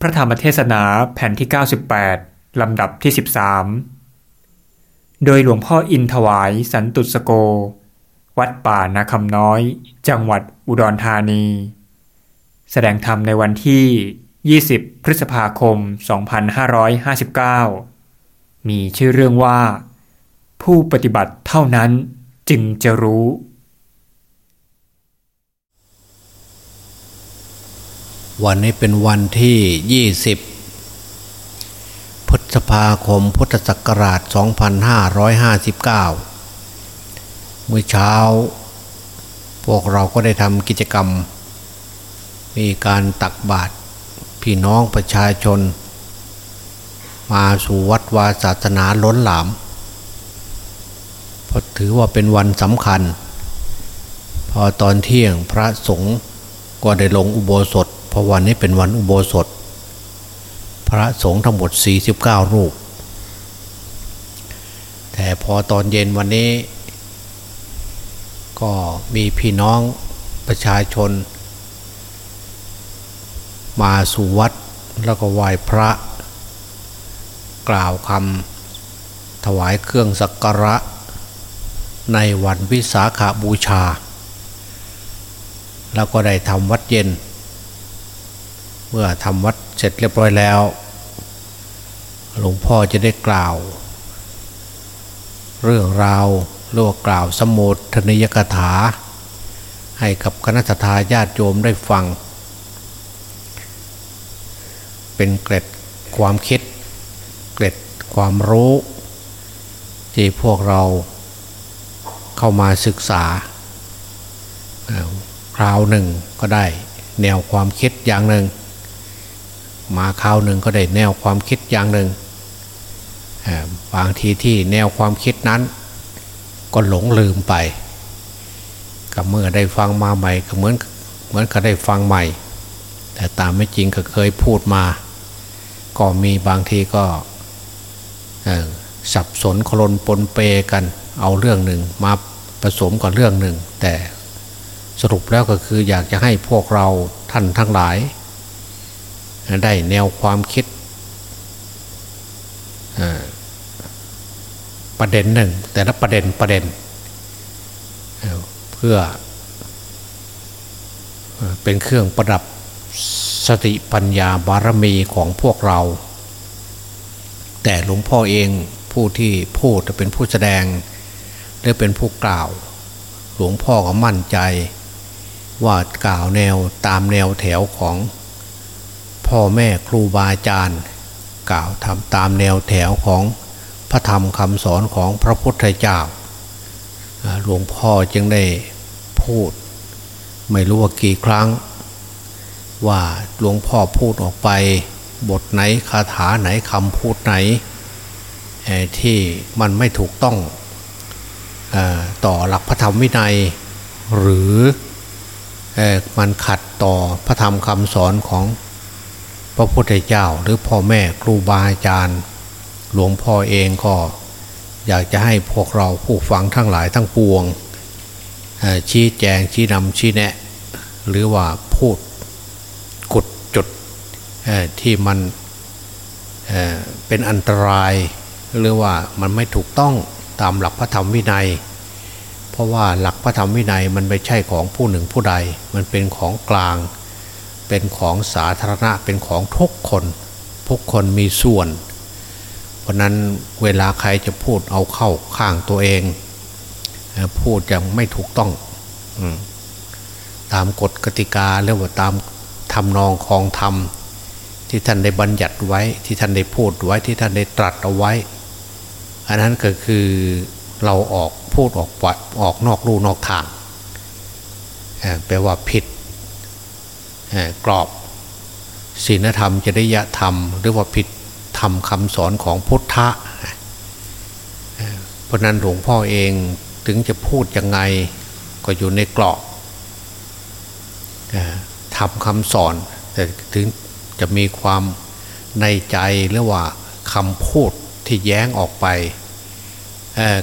พระธรรมเทศนาแผ่นที่ 98 ลำดับที่ 13 โดยหลวงพ่ออินถวายสันตุสโก วัดป่านาคำน้อย จังหวัดอุดรธานี แสดงธรรมในวันที่ 20 พฤษภาคม 2559 มีชื่อเรื่องว่า ผู้ปฏิบัติเท่านั้นจึงจะรู้ วันนี้เป็นวันที่ 20 พฤษภาคมพุทธศักราช 2559 เมื่อเช้า พวกเราก็ได้ทำกิจกรรม มีการตักบาตรพี่น้องประชาชน มาสู่วัดวาศาสนาล้นหลามเพราะถือว่าเป็นวันสำคัญ พอตอนเที่ยงพระสงฆ์ก็ได้ลงอุโบสถ เพราะวันนี้เป็นวันอุโบสถ พระสงฆ์ทั้งหมด 49 รูป แต่พอตอนเย็นวันนี้ ก็มีพี่น้องประชาชน มาสู่วัดแล้วก็ไหว้พระ กล่าวคำถวายเครื่องสักการะ ในวันวิสาขาบูชา แล้วก็ได้ทำวัดเย็น เมื่อทำวัดเสร็จเรียบร้อยแล้ว หลวงพ่อจะได้กล่าว เรื่องราวหรือว่ากล่าวสมโภชนิยกถา ให้กับคณะทาญาติโยมได้ฟัง เป็นเกร็ดความคิด เกร็ดความรู้ ที่พวกเราเข้ามาศึกษาคราวหนึ่งก็ได้แนวความคิดอย่างหนึ่ง มาคราวหนึ่งก็ได้แนวความคิดอย่างหนึ่งบางทีที่แนวความคิดนั้น ก็หลงลืมไปกับเมื่อได้ฟังมาใหม่ก็เหมือนเหมือนกับได้ฟังใหม่ แต่ตามไม่จริงก็เคยพูดมา ก็มีบางทีก็สับสนคลนปนเปกัน เอาเรื่องหนึ่งมาผสมกับเรื่องหนึ่ง แต่สรุปแล้วก็คืออยากจะให้พวกเราท่านทั้งหลาย ได้แนวความคิดประเด็นหนึ่ง แต่ละประเด็นประเด็น เพื่อเป็นเครื่องประดับสติปัญญาบารมีของพวกเรา แต่หลวงพ่อเองผู้ที่พูดจะเป็นผู้แสดงหรือเป็นผู้กล่าว หลวงพ่อก็มั่นใจว่ากล่าวแนวตามแนวแถวของ พ่อแม่ครูบาอาจารย์ กล่าวทำตามแนวแถวของพระธรรมคำสอนของพระพุทธเจ้าหลวงพ่อจึงได้พูด ไม่รู้ว่ากี่ครั้ง ว่าหลวงพ่อพูดออกไปบทไหนคาถาไหนคำพูดไหน ที่มันไม่ถูกต้องต่อหลักพระธรรมวินัย หรือมันขัดต่อพระธรรมคำสอนของ พระพุทธเจ้าหรือพ่อแม่ครูบาอาจารย์ หลวงพ่อเองก็อยากจะให้พวกเราผู้ฟังทั้งหลายทั้งปวง ชี้แจงชี้นำชี้แนะ หรือว่าพูดกดจุดที่มันเป็นอันตราย หรือว่ามันไม่ถูกต้องตามหลักพระธรรมวินัย เพราะว่าหลักพระธรรมวินัยมันไม่ใช่ของผู้หนึ่งผู้ใด มันเป็นของกลาง เป็นของสาธารณะเป็นของทุกคน ทุกคนมีส่วน เพราะนั้นเวลาใครจะพูดเอาเข้าข้างตัวเอง พูดอย่างไม่ถูกต้องตามกฎกติกาเรียกว่าตามทำนองคองธรรม ที่ท่านได้บัญญัติไว้ที่ท่านได้พูดไว้ที่ท่านได้ตรัสเอาไว้ อันนั้นก็คือเราออกพูดออกปัดออกนอกรูนอกทางแปลว่าผิด กรอบศีลธรรมจริยธรรม หรือว่าผิดธรรมคำสอนของพุทธะเพราะนั้นหลวงพ่อเองถึงจะพูดยังไงก็อยู่ในกรอบทำคำสอน แต่ถึงจะมีความในใจหรือว่าคำพูดที่แย้งออกไป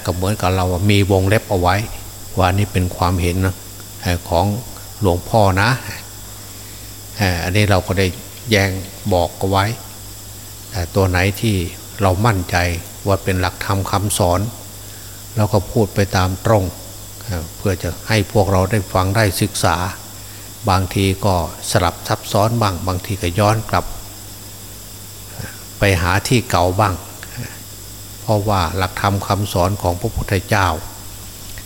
ก็เหมือนกับเรามีวงเล็บเอาไว้ ว่านี่เป็นความเห็นของหลวงพ่อนะ อันนี้เราก็ได้แยงบอกเอาไว้แต่ตัวไหนที่เรามั่นใจว่าเป็นหลักธรรมคำสอนเราก็พูดไปตามตรง เพื่อจะให้พวกเราได้ฟังได้ศึกษา บางทีก็สลับซับซ้อนบ้าง บางทีก็ย้อนกลับ ไปหาที่เก่าบ้าง เพราะว่าหลักธรรมคำสอนของพระพุทธเจ้า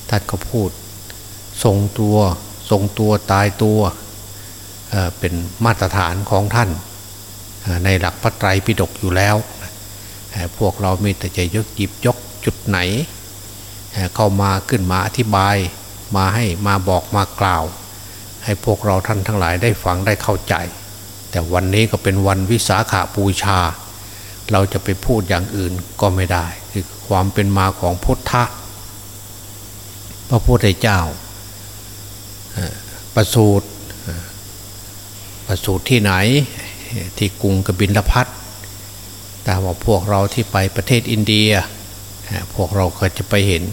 ท่านก็พูด ทรงตัว ทรงตัวตายตัว เป็นมาตรฐานของท่านในหลักพระไตรปิฎกอยู่แล้ว พวกเรามีแต่จะยกหยิบยกจุดไหน เข้ามาขึ้นมาอธิบายมาให้มาบอกมากล่าว ให้พวกเราท่านทั้งหลายได้ฟังได้เข้าใจ แต่วันนี้ก็เป็นวันวิสาขาบูชา เราจะไปพูดอย่างอื่นก็ไม่ได้ คือความเป็นมาของพุทธะพระพุทธเจ้าประสูตร ประสูตรที่ไหนที่กรุงกบินลพัทแต่ว่าพวกเราที่ไปประเทศอินเดีย พวกเราก็จะไปเห็น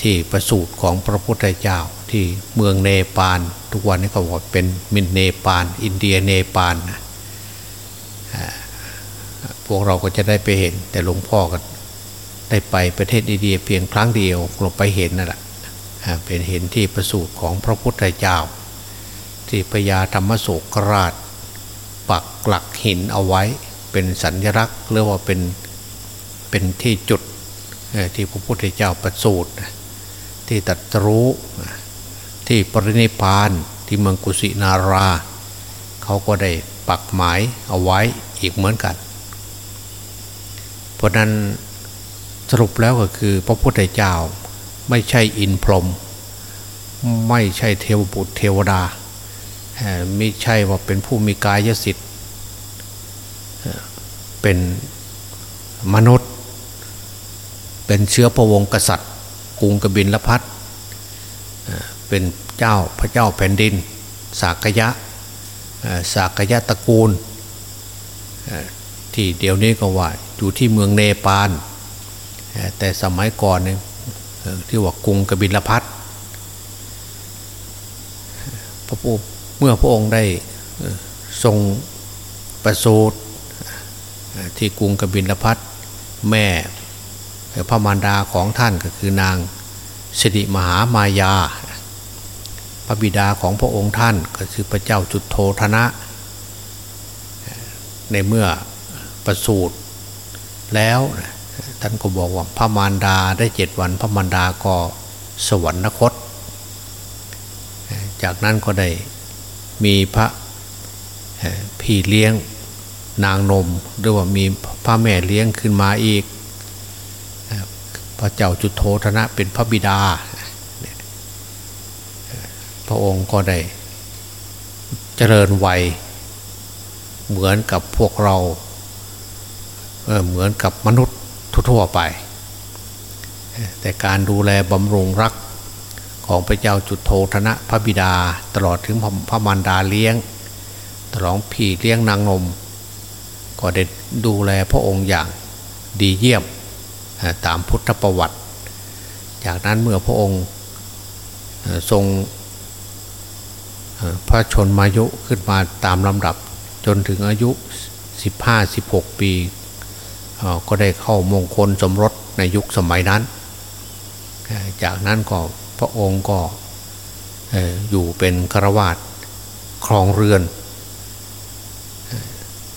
ที่ประสูตรของพระพุทธเจ้าที่เมืองเนปาลทุกวันนี้เขาบอกเป็นมินเนปาลอินเดียเนปาลพวกเราก็จะได้ไปเห็น แต่หลวงพ่อก็ได้ไปประเทศอินเดียเพียงครั้งเดียวลงไปเห็นนั่นแหละเป็นเห็นที่ประสูตรของพระพุทธเจ้า ที่พญาธรรมโศกราช ปักหลักหินเอาไว้เป็นสัญลักษณ์หรือว่าเป็นเป็นที่จุดที่พระพุทธเจ้าประสูติที่ตัดรู้ที่ปรินิพานที่เมืองกุสินารา เขาก็ได้ปักหมายเอาไว้อีกเหมือนกัน เพราะนั้นสรุปแล้วก็คือพระพุทธเจ้าไม่ใช่อินพรหมไม่ใช่เทวบุตรเทวดา ไม่ใช่ว่าเป็นผู้มีกายสิทธิ์เป็นมนุษย์ เป็นเชื้อพระวงศ์กษัตริย์ กรุงกบินลพัทเป็นเจ้าพระเจ้าแผ่นดิน สากยะสากยะตระกูล ที่เดี๋ยวนี้ก็ว่าอยู่ที่เมืองเนปาลแต่สมัยก่อนเนี่ยที่ว่ากรุงกบิลพัทพระพุ เมื่อพระองค์ได้ทรงประสูติที่กรุงกบิลพัทแม่พระมารดาของท่านก็คือนางสิริมหามายา พระบิดาของพระองค์ท่านก็คือพระเจ้าจุดโทธนะ ในเมื่อประสูติแล้วท่านก็บอกว่าพระมารดาได้เจ็ดวันพระมารดาก็สวรรคต จากนั้นก็ได้ มีพระพี่เลี้ยงนางนมหรือว่ามีพระแม่เลี้ยงขึ้นมาอีก พระเจ้าจุโธธนะเป็นพระบิดา พระองค์ก็ได้เจริญวัยเหมือนกับพวกเราเเหมือนกับมนุษย์ทั่วไป แต่การดูแลบำรุงรัก ของพระเจ้าจุดโทธนะพระบิดา ตลอดถึงพระมารดาเลี้ยง ตลอดพี่เลี้ยงนางนม ก็ได้ดูแลพระองค์อย่างดีเยี่ยมตามพุทธประวัติ จากนั้นเมื่อพระองค์ทรงพระชนมายุขึ้นมาตามลำดับจนถึงอายุ 15-16 ปี ก็ได้เข้ามงคลสมรสในยุคสมัยนั้น จากนั้นก็ พระองค์ก็อยู่เป็นฆราวาสครองเรือน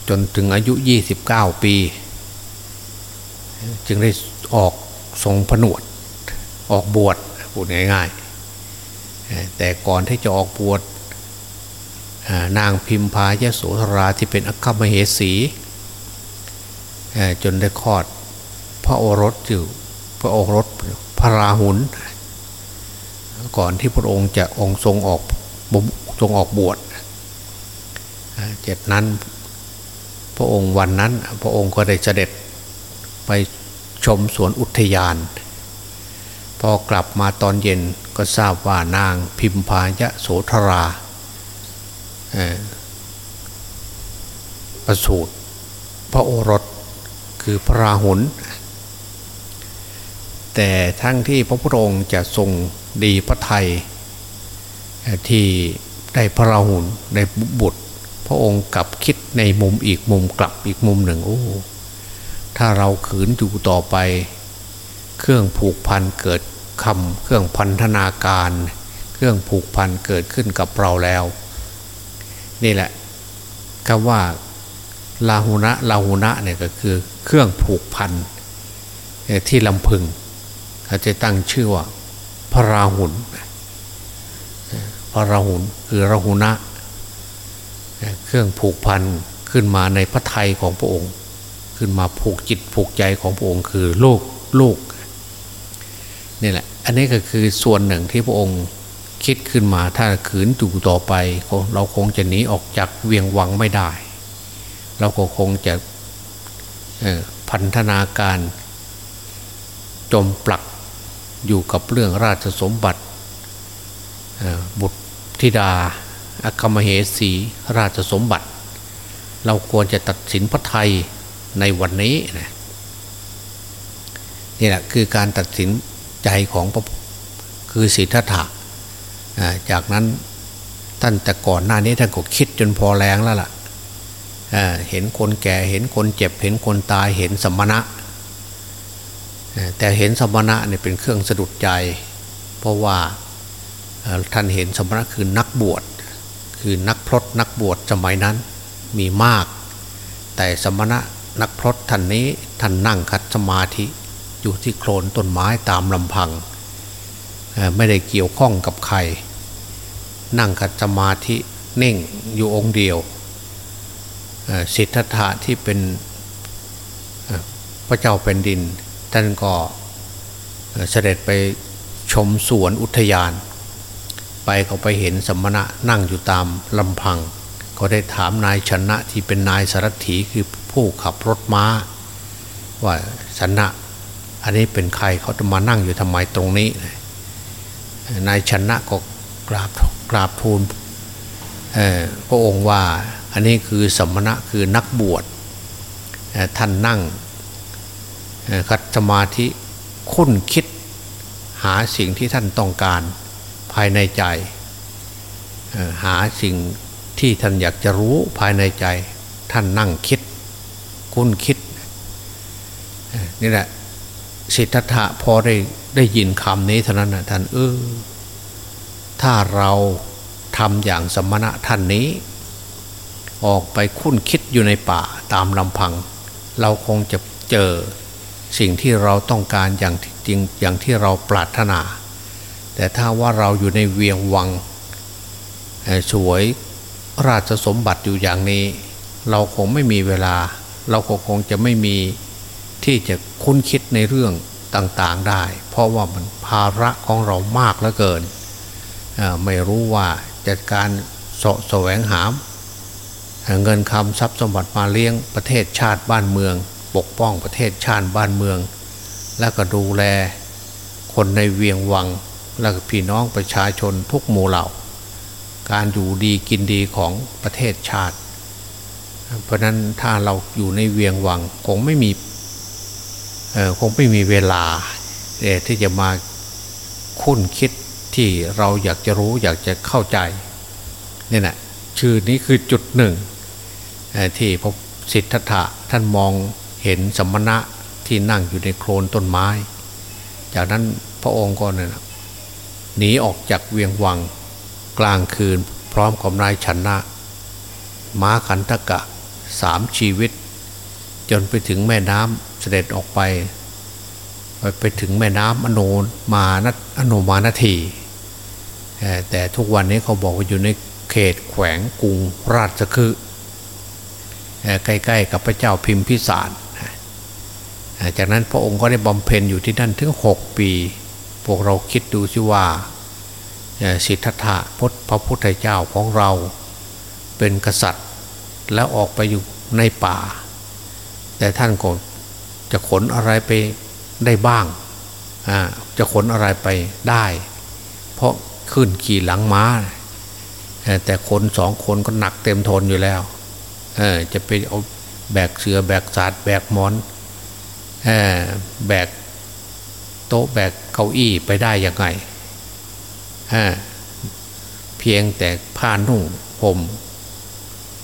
จนถึงอายุ 29 ปี จึงได้ออกทรงผนวด ออกบวชพูดง่ายๆ แต่ก่อนที่จะออกบวชนางพิมพายโสธราที่เป็นอัคคมเหสี จนได้คลอดพระโอรสอยู่พระโอรสพระราหุล ก่อนที่พระองค์จะองค์ทรงออกทรงออกบวชเจ็ดนั้น พระองค์วันนั้น พระองค์ก็ได้เสด็จไปชมสวนอุทยาน พอกลับมาตอนเย็นก็ทราบว่านางพิมพายะโสธราประสูตรพระโอรสคือพระราหุลแต่ทั้งที่พระพุทธองค์จะทรง ดีพระไทยที่ได้พระราหุลได้บุตร พระองค์กลับคิดในมุมอีกมุมกลับอีกมุมหนึ่งโอ้ถ้าเราขืนอยู่ต่อไป เครื่องผูกพันเกิดคำเครื่องพันธนาการ เครื่องผูกพันเกิดขึ้นกับเราแล้ว นี่แหละคำว่าลาหุนะลาหุนะเนี่ยก็คือเครื่องผูกพันที่ลำพึงเขาจะตั้งชื่อว่า พระราหุลพระราหุลคือราหุนะ เครื่องผูกพันขึ้นมาในพระไทยของพระองค์ ขึ้นมาผูกจิตผูกใจของพระองค์ คือโลูกลูกนี่แหละ อันนี้ก็คือส่วนหนึ่งที่พระองค์คิดขึ้นมาถ้าขืนอยู่ต่อไป เราคงจะหนีออกจากเวียงวังไม่ได้ เราก็คงจะพันธนาการ จมปลัก อยู่กับเรื่องราชสมบัติบุตรธิดาอัคมเหสีราชสมบัติ เราควรจะตัดสินพระไทยในวันนี้นะนี่แหละคือการตัดสินใจของพระคือสิทธัตถะจากนั้นท่านแต่ก่อนหน้านี้ท่านก็คิดจนพอแรงแล้วล่ะเเห็นคนแก่เห็นคนเจ็บเห็นคนตายเห็นสมณะ แต่เห็นสมณะเนี่ยเป็นเครื่องสะดุดใจ เพราะว่าท่านเห็นสมณะคือนักบวชคือนักพรตนักบวชสมัยนั้นมีมาก แต่สมณะนักพรตท่านนี้ท่านนั่งคัดสมาธิอยู่ที่โคลนต้นไม้ตามลำพัง ไม่ได้เกี่ยวข้องกับใคร นั่งคัดสมาธิเน่งอยู่องค์เดียวสิทธัตถะที่เป็นพระเจ้าแผ่นดิน ท่านก็เสด็จไปชมสวนอุทยาน ไปเขาไปเห็นสมณะนั่งอยู่ตามลำพัง ก็ได้ถามนายชนะที่เป็นนายสารถีคือผู้ขับรถม้า ว่าชนะ อันนี้เป็นใครเขาจะมานั่งอยู่ทำไมตรงนี้ นายชนะก็กราบกราบทูลพระองค์ว่าอันนี้คือสมณะคือนักบวชท่านนั่ง คัดสมาธิคุ้นคิดหาสิ่งที่ท่านต้องการภายในใจหาสิ่งที่ท่านอยากจะรู้ภายในใจ ท่านนั่งคิด คุ้นคิดนี่แหละสิทธัตถะพอได้ได้ยินคำนี้เท่านั้นนะท่านเออถ้าเราทำอย่างสมณะท่านนี้ ออกไปคุ้นคิดอยู่ในป่าตามลำพัง เราคงจะเจอ สิ่งที่เราต้องการอย่างจริงอย่างที่เราปรารถนา แต่ถ้าว่าเราอยู่ในเวียงวังสวยราชสมบัติอยู่อย่างนี้ เราคงไม่มีเวลา เราก็คงจะไม่มีที่จะคุ้นคิดในเรื่องต่างๆได้ เพราะว่ามันภาระของเรามากเหลือเกิน ไม่รู้ว่าจัดการสะแสวงหาเงินคำทรัพย์สมบัติมาเลี้ยงประเทศชาติบ้านเมือง ปกป้องประเทศชาติบ้านเมือง และก็ดูแลคนในเวียงวัง แล้วก็พี่น้องประชาชนทุกหมู่เหล่า การอยู่ดีกินดีของประเทศชาติ เพราะนั้นถ้าเราอยู่ในเวียงวังคงไม่มีคงไม่มีเวลาที่จะมาคุ้นคิดที่เราอยากจะรู้อยากจะเข้าใจนี่แหละชื่อนี้คือจุดหนึ่งที่พบสิทธัตถะท่านมอง เห็นสมณะที่นั่งอยู่ในโคลนต้นไม้ จากนั้นพระองค์ก็เนี่ยหนีออกจากเวียงวังกลางคืนพร้อมกับนายชนะ ม้าขันตกะสามชีวิต จนไปถึงแม่น้ำเสด็จออกไป ไปถึงแม่น้ำอโนมานอโนมานทีแต่ทุกวันนี้เขาบอกว่าอยู่ในเขตแขวงกรุงราชคือใกล้ๆกับพระเจ้าพิมพิสาร จากนั้นพระองค์ก็ได้บำเพ็ญอยู่ที่นั่นถึงหกปี พวกเราคิดดูสิว่าสิทธัตถะพพระพุทธเจ้าของเราเป็นกษัตริย์ แล้วออกไปอยู่ในป่า แต่ท่านก็จะขนอะไรไปได้บ้างจะขนอะไรไปได้ เพราะขึ้นขี่หลังม้า แต่คนสองคนก็หนักเต็มทนอยู่แล้วจะไปเอาแบกเสือแบกสาดแบกหมอน แบกโต๊ะแบกเก้าอี้ไปได้ยังไงเพียงแต่ผ้านุ่งห่ม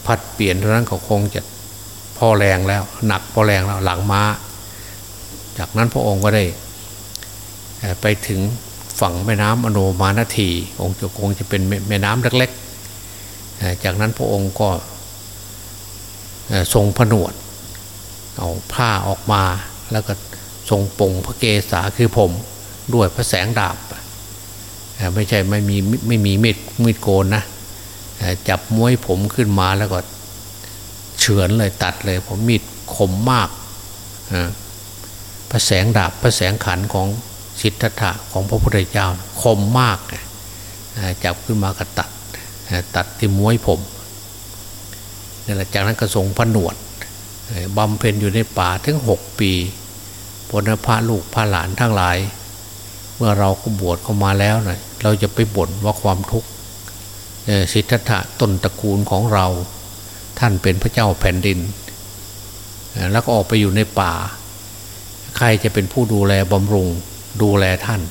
ผัดเปลี่ยนเท่านั้นก็คงจะพอแรงแล้ว หนักพอแรงแล้วหลังม้า จากนั้นพระองค์ก็ได้ไปถึงฝั่งแม่น้ำอโนมานาที องค์จะคงจะเป็นแม่น้ำเล็กๆ จากนั้นพระองค์ก็ทรงผนวดเอาผ้าออกมา แล้วก็ทรงปงพระเกศาคือผมด้วยพระแสงดาบไม่ใช่ไม่มีไม่มีมีดมีดโกนนะจับม้วยผมขึ้นมาแล้วก็เฉือนเลยตัดเลยผมมีดคมมากพระแสงดาบพระแสงขันของสิทธัตถะของพระพุทธเจ้าคมมากจับขึ้นมาก็ตัดตัดที่ม้วยผมนี่แหละจากนั้นก็ทรงผนวด บำเพ็ญอยู่ในป่าถึงหกปีพลพระลูกพระหลานทั้งหลาย เมื่อเราก็บวชเข้ามาแล้วนะเราจะไปบ่นว่าความทุกข์สิทธัตถะต้นตระกูลของเรา ท่านเป็นพระเจ้าแผ่นดิน แล้วก็ออกไปอยู่ในป่า ใครจะเป็นผู้ดูแลบำรุงดูแลท่าน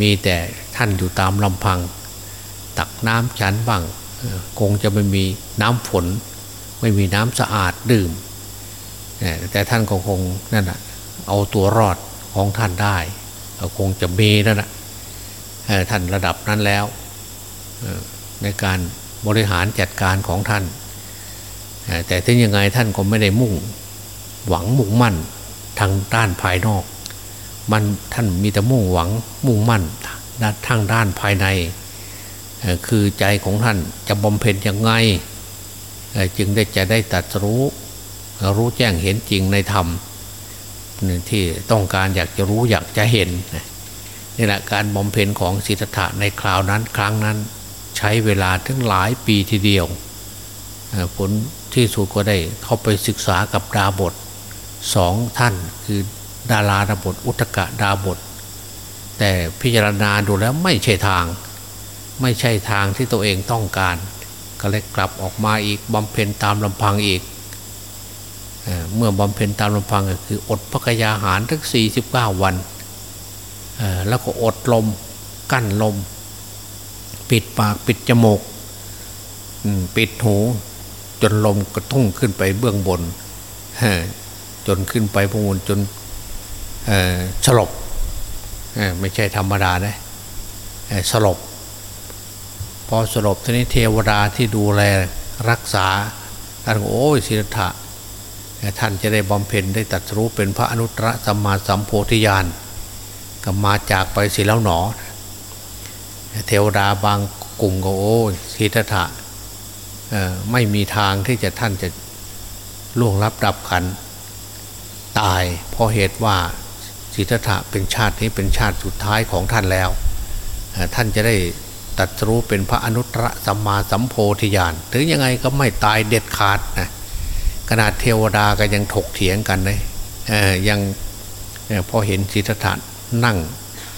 มีแต่ท่านอยู่ตามลำพัง ตักน้ำฉันบ้างคงจะไม่มีน้ำฝน ไม่มีน้ำสะอาดดื่ม แต่ท่านก็คงนั่นแหะเอาตัวรอดของท่านได้คงจะมีนั่นแหะท่านระดับนั้นแล้ว ในการบริหารจัดการของท่าน แต่ถึงยังไงท่านก็ไม่ได้มุ่งหวังมุ่งมั่นทางด้านภายนอก มันท่านมีแต่มุ่งหวังมุ่งมั่นทางด้านภายใน คือใจของท่านจะบำเพ็ญยังไง จึงได้จะได้ตัดรู้รู้แจ้งเห็นจริงในธรรมที่ต้องการอยากจะรู้อยากจะเห็นนี่แหละการบำเพ็ญของสิทธัตถะในคราวนั้นครั้งนั้นใช้เวลาถึงหลายปีทีเดียวผลที่สุดก็ได้เข้าไปศึกษากับดาบทสองท่านคือดาราดาบทอุตกะดาบท แต่พิจารณาดูแล้วไม่ใช่ทาง ไม่ใช่ทางที่ตัวเองต้องการ ก็เลยกลับออกมาอีกบำเพ็ญตามลำพังอีกเมื่อบำเพ็ญตามลำพังก็คืออดพระกยาหารทั้ง49 วัน แล้วก็อดลมกั้นลม ปิดปากปิดจมูกปิดหูจนลมกระทุ่งขึ้นไปเบื้องบนจนขึ้นไปพงวนจนสลบไม่ใช่ธรรมดานะสลบ พอสลบทีนี้เทวดาที่ดูแลรักษาท่านโอ้ยสิทธะท่านจะได้บำเพ็ญได้ตัดรู้เป็นพระอนุตตรสัมมาสัมโพธิญาณก็มาจากไปสิแล้วหนอ เทวดาบางกลุ่มก็โอ้ยสิทธะไม่มีทางที่จะท่านจะล่วงรับดับขันตายเพราะเหตุว่าสิทธะเป็นชาตินี้เป็นชาติสุดท้ายของท่านแล้ว ท่านจะได้ ตัดรู้เป็นพระอนุตตรสัมมาสัมโพธิญาณถึงยังไงก็ไม่ตายเด็ดขาดนะขนาดเทวดาก็ยังถกเถียงกันเลยยังพอเห็นสิทธัตถะนั่ง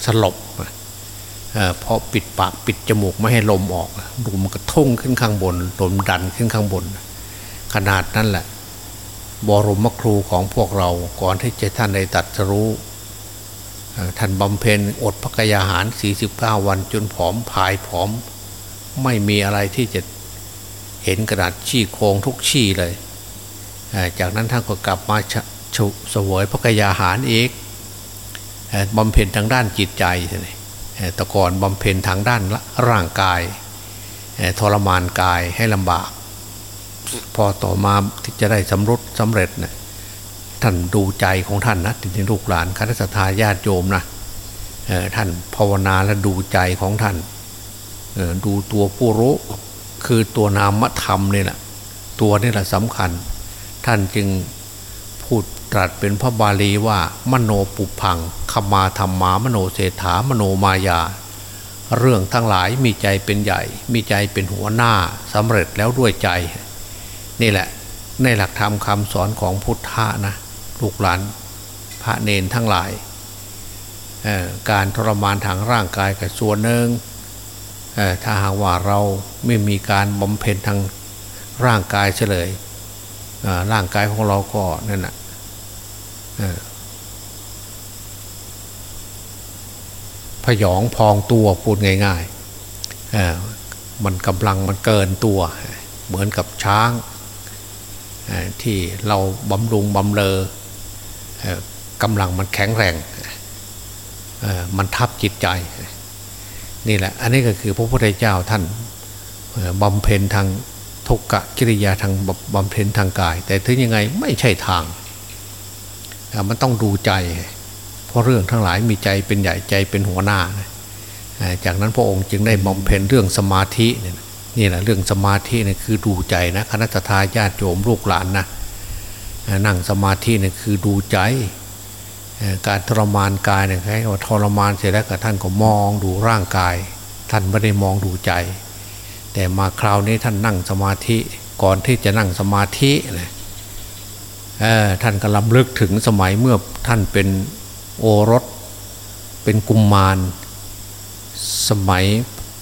สลบเพราะปิดปากปิดจมูกไม่ให้ลมออกลมมันก็ทุ่งขึ้นข้างบนลมดันขึ้นข้างบน ขนาดนั้นแหละ บรมครูของพวกเราก่อนที่จะท่านได้ตัดรู้ ท่านบำเพ็ญอดพระกยาหาร 49 วันจนผอมผายผอม ไม่มีอะไรที่จะเห็นกระดาษชี้โครงทุกชี้เลย จากนั้นท่านก็กลับมาเสวยพระกยาหารอีกบำเพ็ญทางด้านจิตใจเลยตะกอนบำเพ็ญทางด้านร่างกายทรมานกายให้ลำบาก พอต่อมาที่จะได้สำรุดสำเร็จนะ ท่านดูใจของท่านนะจริงๆลูกหลานคณะสัตยาติโยมนะท่านภาวนาและดูใจของท่านดูตัวผู้รู้คือตัวนามธรรมนี่แหละตัวนี่แหละสำคัญ ท่านจึงพูดตรัสเป็นพระบาลีว่า มโนปุพังขมาธรรมามโนเศรษฐามโนมายา เรื่องทั้งหลายมีใจเป็นใหญ่ มีใจเป็นหัวหน้าสำเร็จแล้วด้วยใจ นี่แหละในหลักธรรมคำสอนของพุทธะนะ ลูกหลานพระเนนทั้งหลาย การทรมานทางร่างกายกับส่วนหนึ่งถ้าหากว่าเราไม่มีการบำเพ็ญทางร่างกายเฉลยร่างกายของเราก็นั่นแหะพยองพองตัวพูดง่ายๆมันกำลังมันเกินตัว เหมือนกับช้างที่เราบำรุงบำเลอ กำลังมันแข็งแรงมันทับจิตใจ นี่แหละ อันนี้ก็คือพระพุทธเจ้าท่านบำเพ็ญทางทุกกะกิริยาทางบำเพ็ญทางกาย แต่ถึงยังไงไม่ใช่ทาง มันต้องดูใจ เพราะเรื่องทั้งหลายมีใจเป็นใหญ่ใจเป็นหัวหน้า จากนั้นพระองค์จึงได้บำเพ็ญเรื่องสมาธินี่แหละเรื่องสมาธินี่คือดูใจนะคณะทาญาติโยมลูกหลานนะ นั่งสมาธินี่คือดูใจ การทรมานกายเนี่ยใครว่าทรมานเสร็จแล้วก็ท่านก็มองดูร่างกาย ท่านไม่ได้มองดูใจ แต่มาคราวนี้ท่านนั่งสมาธิก่อนที่จะนั่งสมาธินะท่านก็ลำลึกถึงสมัยเมื่อท่านเป็นโอรส เป็นกุมมาร สมัย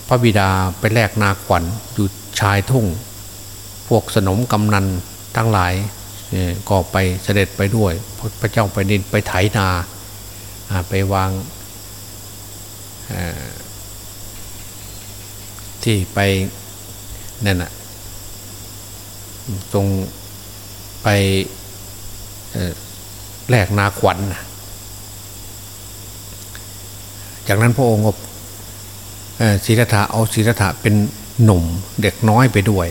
พระบิดาไปแลกนาขวัญอยู่ชายทุ่ง พวกสนมกำนันทั้งหลาย ก็ไปเสด็จไปด้วย พระเจ้าไปดินไปไถนาไปวางที่ไปนั่นน่ะตรงไปแลกนาขวัญจากนั้นพระองค์ก็ศีรษะเอาศีรษะเป็นหนุ่มเด็กน้อยไปด้วย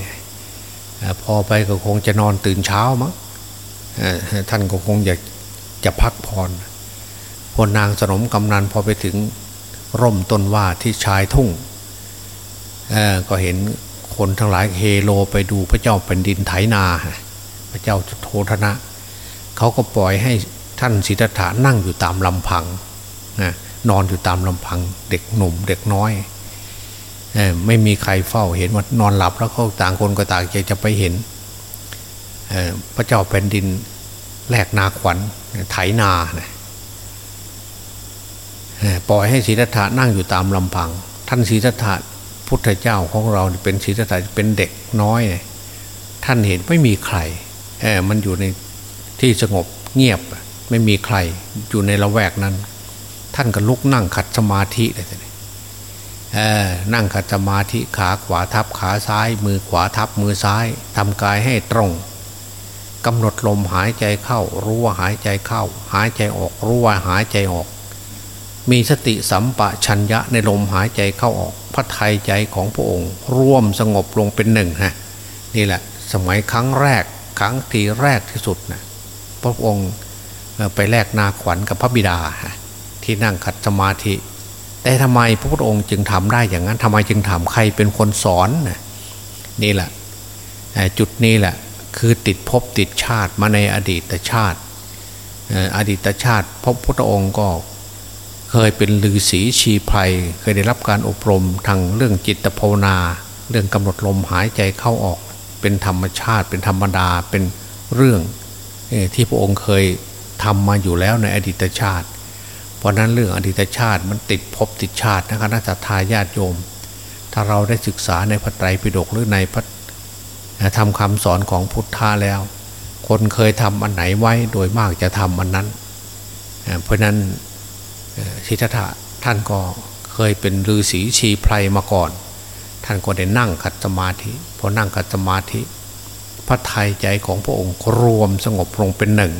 พอไปก็คงจะนอนตื่นเช้ามั้ง ท่านก็คงอยากจะพักผ่อนพอนางสนมกำนันพอไปถึงร่มต้นว่าที่ชายทุ่งก็เห็นคนทั้งหลายเฮโลไปดูพระเจ้าแผ่นดินไถนาพระเจ้าโทธนะ เขาก็ปล่อยให้ท่านสิทธัตถานั่งอยู่ตามลำพังนอนอยู่ตามลำพังเด็กหนุ่มเด็กน้อยไม่มีใครเฝ้าเห็นว่านอนหลับแล้วเขาต่างคนก็ต่างใจจะไปเห็น พระเจ้าแผ่นดินแลกนาขวัญไถนาปล่อยให้ศรีรัตานั่งอยู่ตามลำพัง ท่านศรีรัตาพุทธเจ้าของเราเป็นศรีรัตาเป็นเด็กน้อย ท่านเห็นไม่มีใครมันอยู่ในที่สงบเงียบไม่มีใครอยู่ในละแวกนั้น ท่านก็ลุกนั่งขัดสมาธิเลยนั่งขัดสมาธิขาขวาทับขาซ้าย มือขวาทับมือซ้ายทำกายให้ตรง กำหนดลมหายใจเข้า รู้ว่าหายใจเข้า หายใจออก รู้ว่าหายใจออก มีสติสัมปะชัญญะในลมหายใจเข้าออกพระไทยใจของพระองค์ ร่วมสงบลงเป็นหนึ่งฮะนี่แหละสมัยครั้งแรกครั้งที่แรกที่สุดนะพระองค์ไปแลกนาขวัญกับพระบิดาที่นั่งขัดสมาธิ แต่ทำไมพระพุทธองค์จึงทำได้อย่างนั้นทำไมจึงทำใครเป็นคนสอนนี่แหละจุดนี้แหละ คือติดภพติดชาติมาในอดีตชาติ อดีตชาติพระพุทธองค์ก็เคยเป็นฤาษีชีไพรเคยได้รับการอบรมทางเรื่องจิตภาวนา เรื่องกำหนดลมหายใจเข้าออก เป็นธรรมชาติ เป็นธรรมดาเป็นเรื่องที่พระองค์เคยทำมาอยู่แล้วในอดีตชาติ เพราะนั้นเรื่องอดีตชาติมันติดภพติดชาตินะครับนักทายาติโยม ถ้าเราได้ศึกษาในพระไตรปิฎกหรือในพระ ทำคำสอนของพุทธาแล้ว คนเคยทำอันไหนไว้โดยมากจะทำอันนั้น เพราะนั้นสิทธัตถะท่านก็เคยเป็นฤาษีชีไพรมาก่อน ท่านก็ได้นั่งขัดสมาธิพอนั่งขัดสมาธิ พระไทยใจของพระองค์รวมสงบลงเป็นหนึ่ง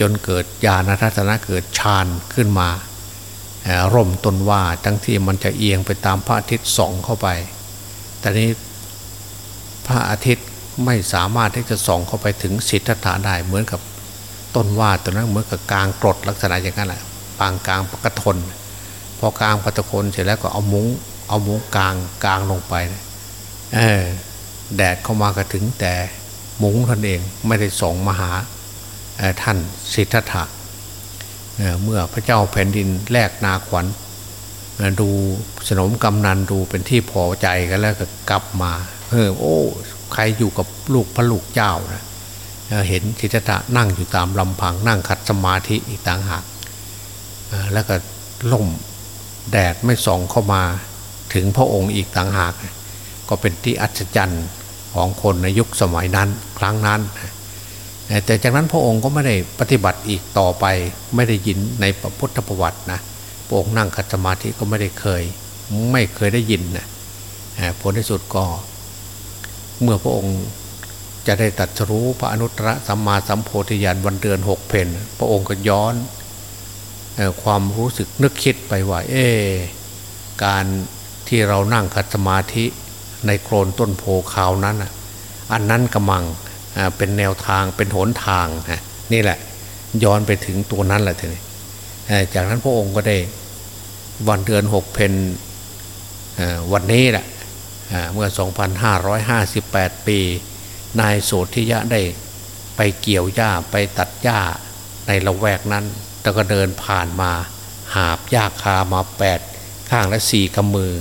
จนเกิดญาณทัศนะเกิดฌานขึ้นมาร่มต้นว่าทั้งที่มันจะเอียงไปตามพระอาทิตย์ส่องเข้าไป แต่นี้ ระอาทิตย์ไม่สามารถที่จะส่องเข้าไปถึงสิทธัตถะได้เหมือนกับต้นว่าตัวนั้นเหมือนกับกลางกรดลักษณะอย่างนั้นแหละปางกลางปกทน พอกลางปกทนเสร็จแล้วก็เอามุ้งเอามุ้งกลางกลางลงไปเออแดดเข้ามาก็ถึงแต่มุ้งท่านเองไม่ได้ส่องมาหาท่านสิทธัตถะเมื่อพระเจ้าแผ่นดินแลกนาขวัญดูสนมกำนันดูเป็นที่พอใจกันแล้วก็กลับมา เออโอ้ ใครอยู่กับลูกพระลูกเจ้านะเห็นทิฏฐะนั่งอยู่ตามลำพังนั่งคัดสมาธิอีกต่างหากแล้วก็ล่มแดดไม่ส่องเข้ามาถึงพระองค์อีกต่างหาก ก็เป็นที่อัศจรรย์ของคนในยุคสมัยนั้นครั้งนั้น แต่จากนั้นพระองค์ก็ไม่ได้ปฏิบัติอีกต่อไปไม่ได้ยินในพระพุทธประวัตินะพระองค์นั่งคัดสมาธิก็ไม่ได้เคย ไม่เคยได้ยินนะผลที่สุดก็ เมื่อพระองค์จะได้ตัดรู้พระอนุตตรสัมมาสัมโพธิญาณวันเดือนหกเพนพระองค์ก็ย้อนความรู้สึกนึกคิดไปว่า เอการที่เรานั่งคัดสมาธิในโคลนต้นโพขาวนั้นอันนั้นกำมังเป็นแนวทางเป็นหนทางนี่แหละ ย้อนไปถึงตัวนั้นแหละทีนี้จากนั้นพระองค์ก็ได้วันเดือนหกเพนวันนี้แหละ เมื่อ 2558 ปี นายโสธิยะได้ไปเกี่ยวหญ้าไปตัดหญ้าในละแวกนั้นแล้วก็เดินผ่านมา หาบหญ้าคามาแปดข้างและสี่กำมือ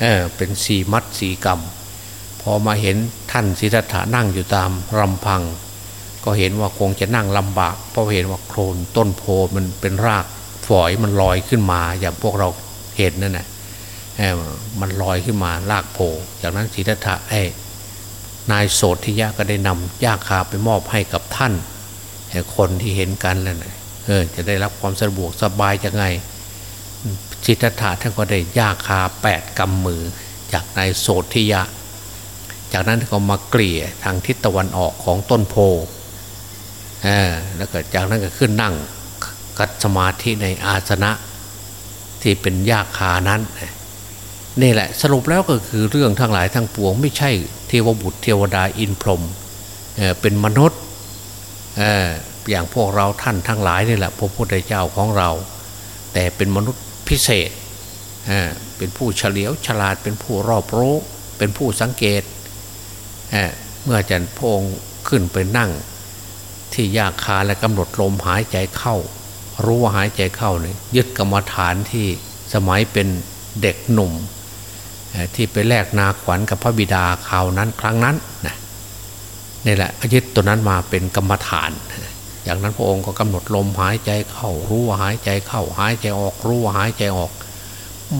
เออเป็นสี่มัดสี่กำพอมาเห็นท่านสิทธัตถานั่งอยู่ตามลำพัง ก็เห็นว่าคงจะนั่งลำบากเพราะเห็นว่าโคลนต้นโพมันเป็นรากฝอยมันลอยขึ้นมาอย่างพวกเราเห็นนั่นแหละ มันลอยขึ้นมาลากโผจากนั้นศิทธัตถะไอ้นายโสธิยะก็ได้นำย่าคาไปมอบให้กับท่านคนที่เห็นกันแล้วนะเออจะได้รับความสะดวกสบายยังไงสิทธัตถะท่านก็ได้ย่าคาแปดกำมือ จากนายโสธิยะ จากนั้นก็มาเกลี่ยทางทิศตะวันออกของต้นโพเออแล้วก็จากนั้นก็ขึ้นนั่งกัดสมาธิในอาสนะที่เป็นย่าคานั้น นี่แหละสรุปแล้วก็คือเรื่องทั้งหลายทั้งปวง ไม่ใช่เทวบุตรเทวดาอินพรหมเเป็นมนุษย์อย่างพวกเราท่านทั้งหลายนี่แหละพระพุทธเจ้าของเรา แต่เป็นมนุษย์พิเศษเป็นผู้เฉลียวฉลาดเป็นผู้รอบรู้เป็นผู้สังเกตเมื่ออาจันพงขึ้นไปนั่ง ที่ยาคาและกำหนดลมหายใจเข้า รู้ว่าหายใจเข้าเนี่ยยึดกรรมฐานที่สมัยเป็นเด็กหนุ่ม ที่ไปแลกนาขวัญกับพระบิดาคราวนั้นครั้งนั้นนะนี่แหละยึดตัวนั้นมาเป็นกรรมฐานอย่างนั้นพระองค์ก็กำหนดลมหายใจเข้ารู้ว่าหายใจเข้าหายใจออกรู้ว่าหายใจออก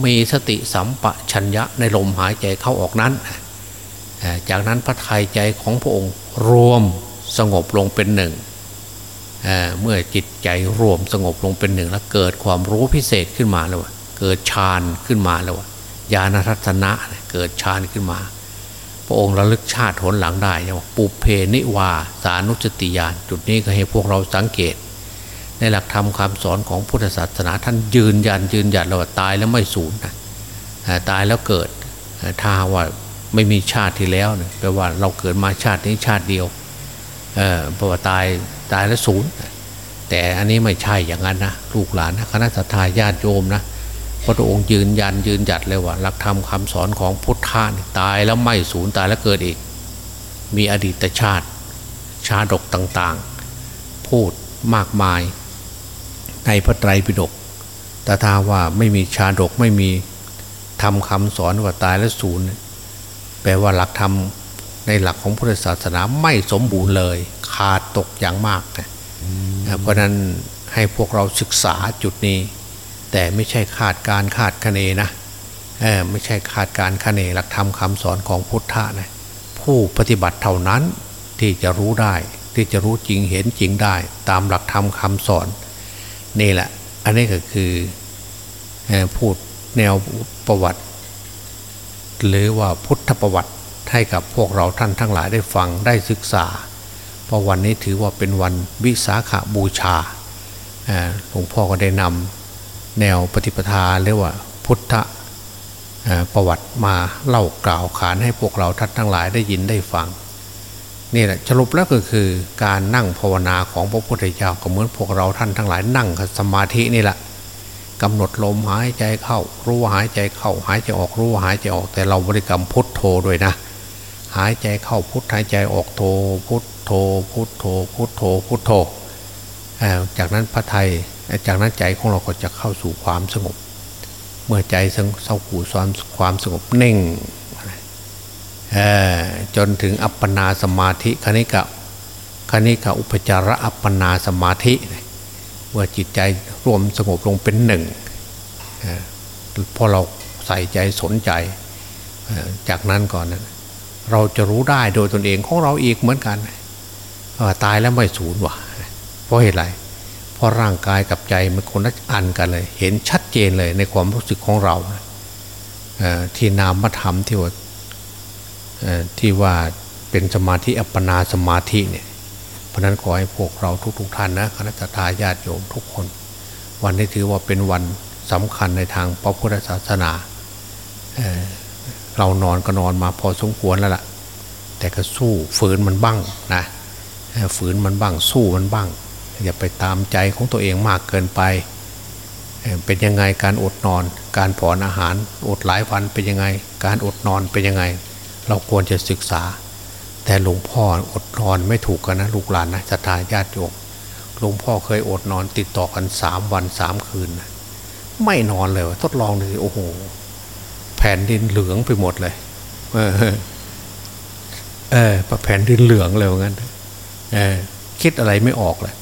มีสติสัมปชัญญะในลมหายใจเข้าออกนั้น จากนั้นพระทัยใจของพระองค์รวมสงบลงเป็นหนึ่งเเมื่อจิตใจรวมสงบลงเป็นหนึ่งแล้วเกิดความรู้พิเศษขึ้นมาแล้วเกิดฌานขึ้นมาแล้ว ญาณทัศนะเกิดฌานขึ้นมา พระองค์ระลึกชาติหนหลังได้ว่าปุเพนิวาสานุสติญาณจุดนี้ก็ให้พวกเราสังเกต ในหลักธรรมคำสอนของพุทธศาสนาท่านยืนยันยืนยันเราตายแล้วไม่สูญนะตายแล้วเกิดถ้าว่าไม่มีชาติที่แล้วเนี่ยแปลว่าเราเกิดมาชาตินี้ชาติเดียวเออเพราะว่าตายตายแล้วศูนย์แต่อันนี้ไม่ใช่อย่างนั้นนะลูกหลานนะคณะทาญาติโยมนะ พระองค์ยืนยันยืนหยัดเลยว่าหลักธรรมคาสอนของพุทธะตายแล้วไม่สูญตายแล้วเกิดอีก มีอดีตชาติ ชาดกต่างๆ พูดมากมาย ในพระไตรปิฎกแต่ถ้าว่าไม่มีชาดกไม่มีทำคำสอนว่าตายแล้วสูญแปลว่าหลักธรรมในหลักของพุทธศาสนาไม่สมบูรณ์เลย ขาดตกอย่างมากนะเพราะนั้นให้พวกเราศึกษาจุดนี้ แต่ไม่ใช่ขาดการขาดคะเนนะไม่ใช่ขาดการคะเนหลักธรรมคาสอนของพุทธะนะผู้ปฏิบัติเท่านั้นที่จะรู้ได้ที่จะรู้จริงเห็นจริงได้ ตามหลักธรรมคาสอน นี่แหละ อันนี้ก็คือพูดแนวประวัติ หรือว่าพุทธประวัติให้กับพวกเราท่านทั้งหลายได้ฟังได้ศึกษา เพราะวันนี้ถือว่าเป็นวันวิสาขาบูชาหลวงพ่อก็ได้นำ แนวปฏิปทาเรียกว่าพุทธประวัติมาเล่ากล่าวขานให้พวกเราท่านทั้งหลายได้ยินได้ฟังนี่แหละสรุปแล้วก็คือการนั่งภาวนาของพระพุทธเจ้าก็เหมือนพวกเราท่านทั้งหลายนั่งสมาธินี่แหละกำหนดลมหายใจเข้า รู้ว่าหายใจเข้า หายใจออกรู้ว่าหายใจออกแต่เราบริกรรมพุทโธด้วยนะ หายใจเข้าพุทหายใจออกโธพุทโธพุทโธพุทโธพุทโธจากนั้นพระไทย จากนั้นใจของเราก็จะเข้าสู่ความสงบ เมื่อใจเศร้าหูความความสงบเน่งจนถึงอัปปนาสมาธิคณิกะคณิกะอุปจาระอัปปนาสมาธิเมื่อจิตใจรวมสงบลงเป็นหนึ่งพอเราใส่ใจสนใจ จากนั้นก่อนเราจะรู้ได้โดยตนเองของเราอีกเหมือนกันตายแล้วไม่สูญวะเพราะเหตุไร เพราะร่างกายกับใจมันคนละอันกันเลย เห็นชัดเจนเลยในความรู้สึกของเราที่นามธรรมที่ว่าที่ว่าเป็นสมาธิอัปปนาสมาธิเนี่ยเพราะนั้นขอให้พวกเราทุกๆท่านนะคณะทาญาติโยมทุกคน วันนี้ถือว่าเป็นวันสำคัญในทางพระพุทธศาสนาเเรานอนก็นอนมาพอสมควรแล้วล่ะ แต่ก็สู้ฝืนมันบ้างนะฝืนมันบ้างสู้มันบ้าง อย่าไปตามใจของตัวเองมากเกินไป เป็นยังไงการอดนอน การผ่อนอาหารอดหลายวันเป็นยังไง การอดนอนเป็นยังไง เราควรจะศึกษา แต่หลวงพ่ออดนอนไม่ถูกกันนะลูกหลานนะศรัทธาญาติโยมหลวงพ่อเคยอดนอนติดต่อกันสามวันสามคืนนะไม่นอนเลยทดลองเลยโอ้โห แผ่นดินเหลืองไปหมดเลย เออเออแผ่นดินเหลืองเลยว่างั้นเออคิดอะไรไม่ออกเลย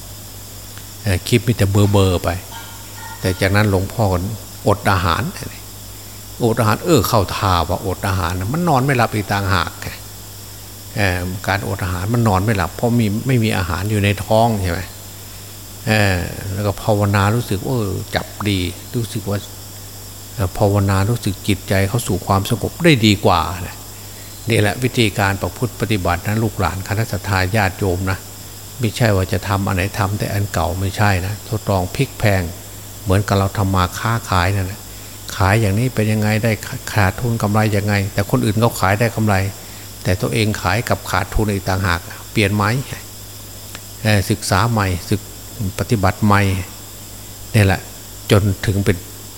คิดมีแต่เบอร์เบอร์ไป แต่จากนั้นหลวงพ่ออดอาหารอดอาหารเออเข้าท่าว่าอดอาหาร มันนอนไม่หลับอีกต่างหากการอดอาหารมันนอนไม่หลับ เพราะมีไม่มีอาหารอยู่ในท้องใช่ไหมแล้วก็ภาวนารู้สึกเออจับดี รู้สึกว่าภาวนารู้สึกจิตใจเข้าสู่ความสงบได้ดีกว่านี่แหละวิธีการประพฤติปฏิบัตินะลูกหลานคณะสัยาญาติโยมนะ ไม่ใช่ว่าจะทำอันไหนทำแต่อันเก่าไม่ใช่นะทดลองพลิกแพง เหมือนกับเราทำมาค้าขายนั่นแหละขายอย่างนี้เป็นยังไงได้ขาดทุนกำไรยังไง แต่คนอื่นเขาขายได้กำไร แต่ตัวเองขายกับขาดทุนอีกต่างหาก เปลี่ยนไหมศึกษาใหม่ศึกปฏิบัติใหม่นี่แหละจนถึงเป็น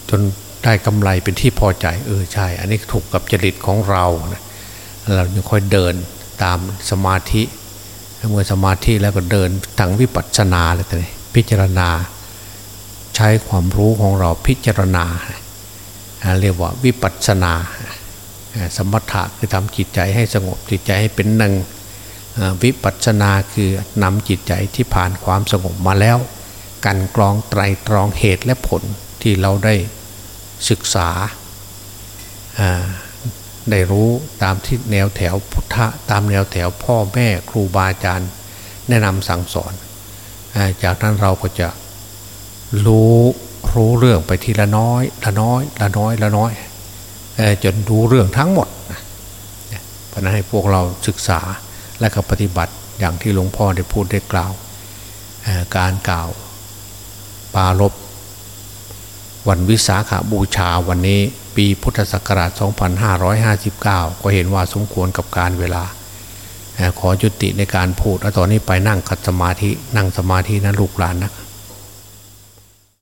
จนได้กำไรเป็นที่พอใจเออใช่ อันนี้ถูกกับจริตของเรานะเราค่อยเดินตามสมาธิ เมื่อสมาธิแล้วก็เดินทางวิปัสสนาเลยแต่พิจารณา ใช้ความรู้ของเราพิจารณา เรียกว่าวิปัสสนา สมถะคือทำจิตใจให้สงบจิตใจให้เป็นหนึ่งวิปัสสนาคือนำจิตใจที่ผ่านความสงบมาแล้ว กันกรองไตรตรองเหตุและผลที่เราได้ศึกษา ได้รู้ตามที่แนวแถวพุทธะตามแนวแถวพ่อแม่ครูบาอาจารย์ แนะนำสั่งสอน จากนั้นเราก็จะรู้รู้เรื่องไปทีละน้อย ละน้อย ละน้อยละน้อยจนรู้เรื่องทั้งหมดเพราะนั้นให้พวกเราศึกษาและก็ปฏิบัติอย่างที่หลวงพ่อได้พูดได้กล่าว การกล่าวปารบวันวิสาขาบูชาวันนี้ ปีพุทธศักราช 2559 ก็เห็นว่าสมควรกับการเวลา ขอจุติในการพูดแล้วตอนนี้ไปนั่งคัดสมาธินั่งสมาธินะลูกหลานนะ